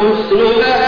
a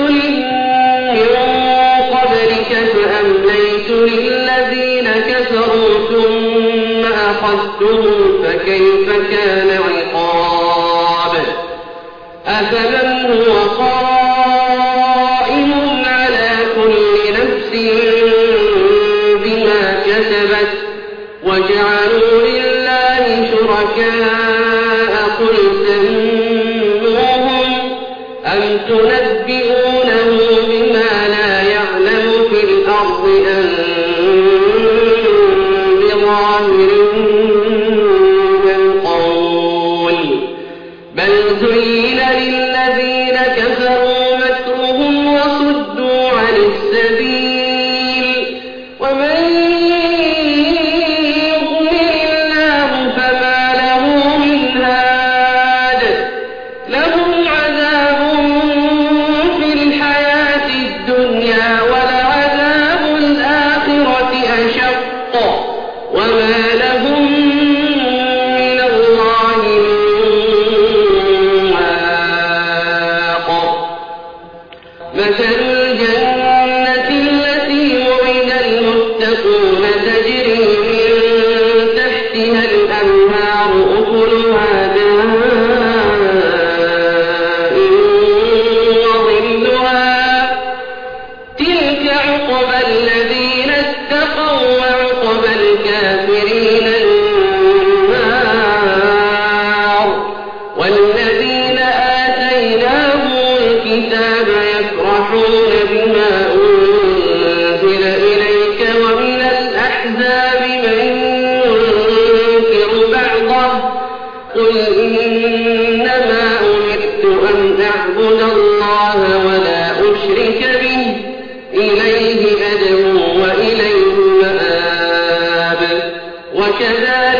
فَاتَّخَذْتُمُ فَكَيْفَ كَانَ عِقَابِ؟ أَفَمَنْ هُوَ قَائِمٌ عَلَى كُلِّ نَفْسٍ بِمَا كَسَبَتْ وَجَعَلُوا لِلَّهِ شُرَكَاءَ قُلْ سَمُّوهُمْ أَمْ تُنَبِّئُونَهُ بِمَا لَا يَعْلَمُ فِي الْأَرْضِ أن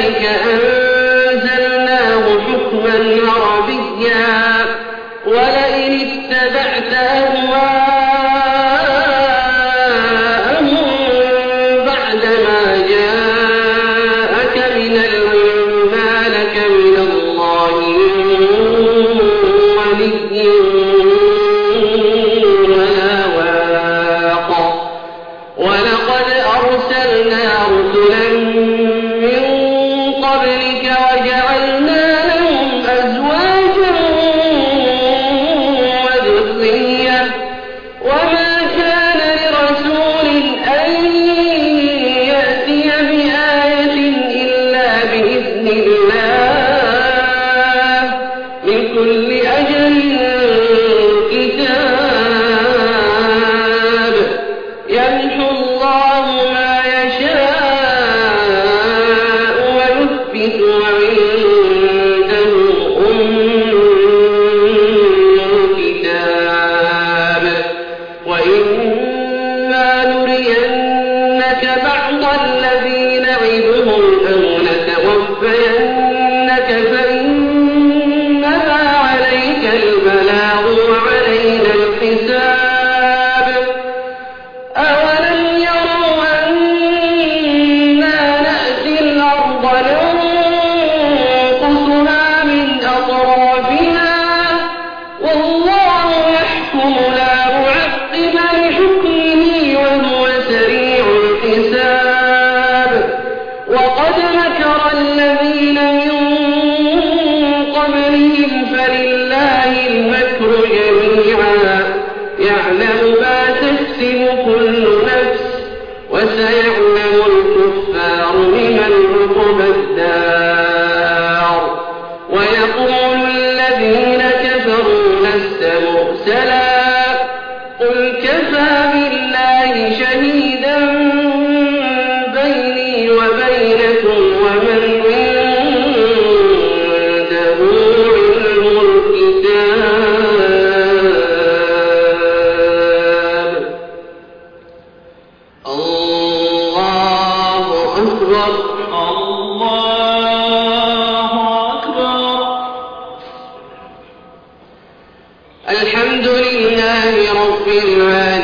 ذلك بينكم ومن عنده علم الكتاب. الله أكبر. الله أكبر. الحمد لله رب العالمين.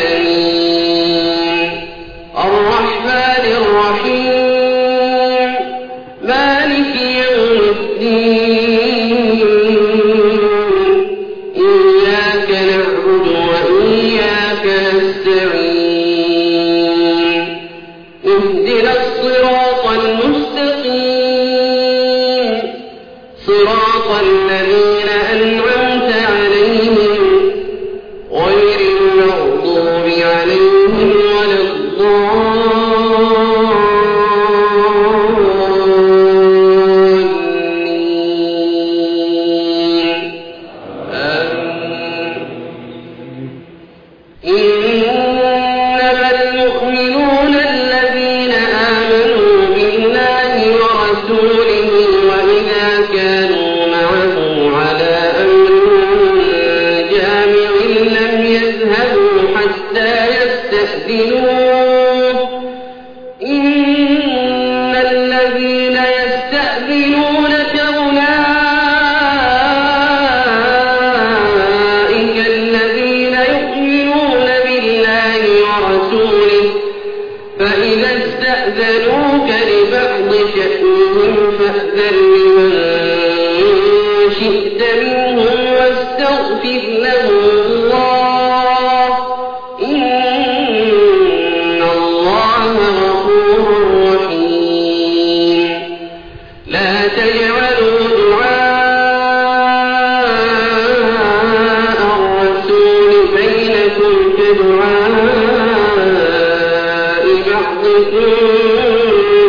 تجعلوا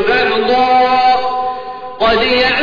بعضا قد يعلم